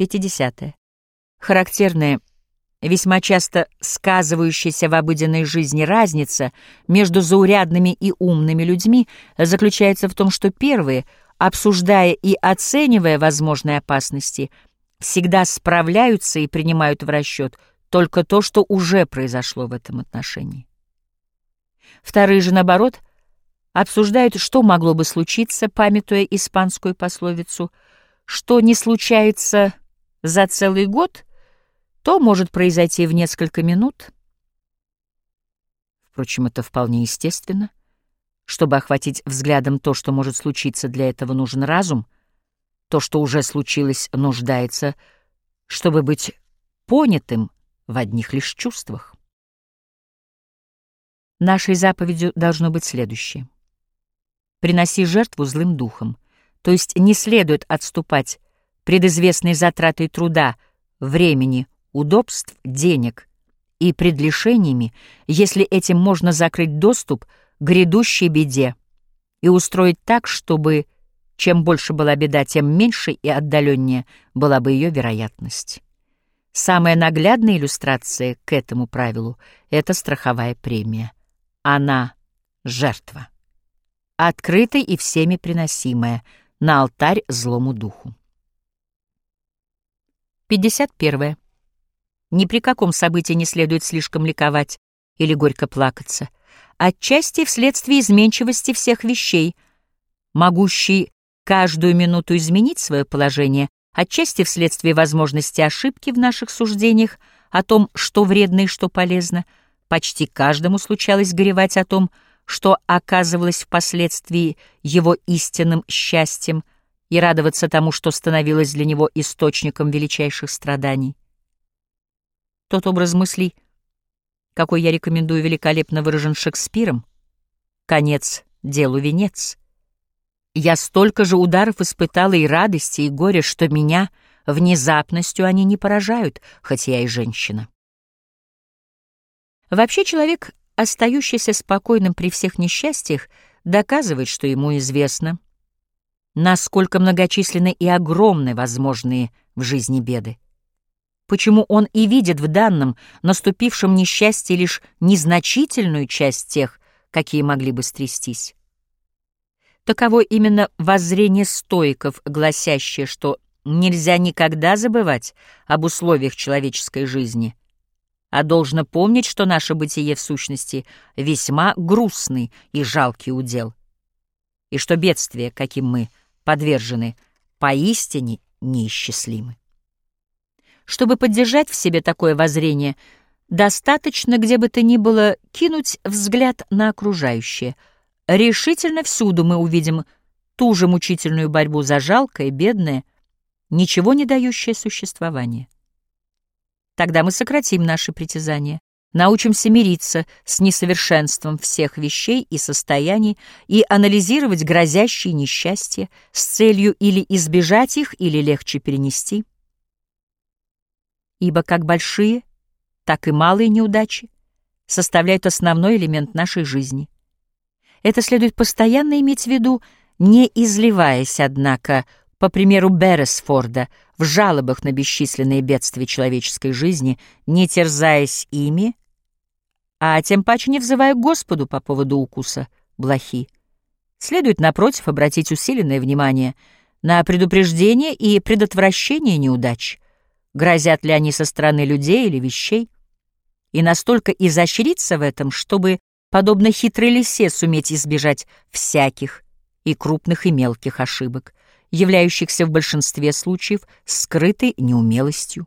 50. Характерная, весьма часто сказывающаяся в обыденной жизни разница между заурядными и умными людьми заключается в том, что первые, обсуждая и оценивая возможные опасности, всегда справляются и принимают в расчет только то, что уже произошло в этом отношении. Вторые же, наоборот, обсуждают, что могло бы случиться, памятуя испанскую пословицу «что не случается за целый год», то может произойти в несколько минут. Впрочем, это вполне естественно. Чтобы охватить взглядом то, что может случиться, для этого нужен разум. То, что уже случилось, нуждается, чтобы быть понятым в одних лишь чувствах. Нашей заповедью должно быть следующее. Приноси жертву злым духом, то есть не следует отступать пред известной затратой труда, времени, удобств, денег и пред лишениями, если этим можно закрыть доступ к грядущей беде и устроить так, чтобы чем больше была беда, тем меньше и отдаленнее была бы ее вероятность. Самая наглядная иллюстрация к этому правилу — это страховая премия. Она — жертва, открытая и всеми приносимая на алтарь злому духу. 51. Ни при каком событии не следует слишком ликовать или горько плакаться, отчасти вследствие изменчивости всех вещей, могущей каждую минуту изменить свое положение, отчасти вследствие возможности ошибки в наших суждениях о том, что вредно и что полезно. Почти каждому случалось горевать о том, что оказывалось впоследствии его истинным счастьем, и радоваться тому, что становилось для него источником величайших страданий. Тот образ мыслей, какой я рекомендую, великолепно выражен Шекспиром. Конец делу венец. Я столько же ударов испытала и радости, и горя, что меня внезапностью они не поражают, хоть я и женщина. Вообще человек, остающийся спокойным при всех несчастьях, доказывает, что ему известно, насколько многочисленны и огромны возможные в жизни беды почему он и видит в данном наступившем несчастье лишь незначительную часть тех, какие могли бы стрястись. Таково именно воззрение стоиков, гласящее, что нельзя никогда забывать об условиях человеческой жизни, а должно помнить, что наше бытие в сущности весьма грустный и жалкий удел, и что бедствия, каким мы подвержены, поистине неисчислимы. Чтобы поддержать в себе такое воззрение, достаточно, где бы то ни было, кинуть взгляд на окружающее. Решительно всюду мы увидим ту же мучительную борьбу за жалкое, бедное, ничего не дающее существование. Тогда мы сократим наши притязания, научимся мириться с несовершенством всех вещей и состояний и анализировать грозящие несчастья с целью или избежать их, или легче перенести ибо как большие, так и малые неудачи составляют основной элемент нашей жизни. Это следует постоянно иметь в виду, не изливаясь, однако, по примеру Берресфорда, в жалобах на бесчисленные бедствия человеческой жизни, не терзаясь ими, а тем паче не взывая к Господу по поводу укуса блохи. Следует, напротив, обратить усиленное внимание на предупреждение и предотвращение неудач — грозят ли они со стороны людей или вещей, и настолько изощриться в этом, чтобы, подобно хитрой лисе, суметь избежать всяких и крупных и мелких ошибок, являющихся в большинстве случаев скрытой неумелостью.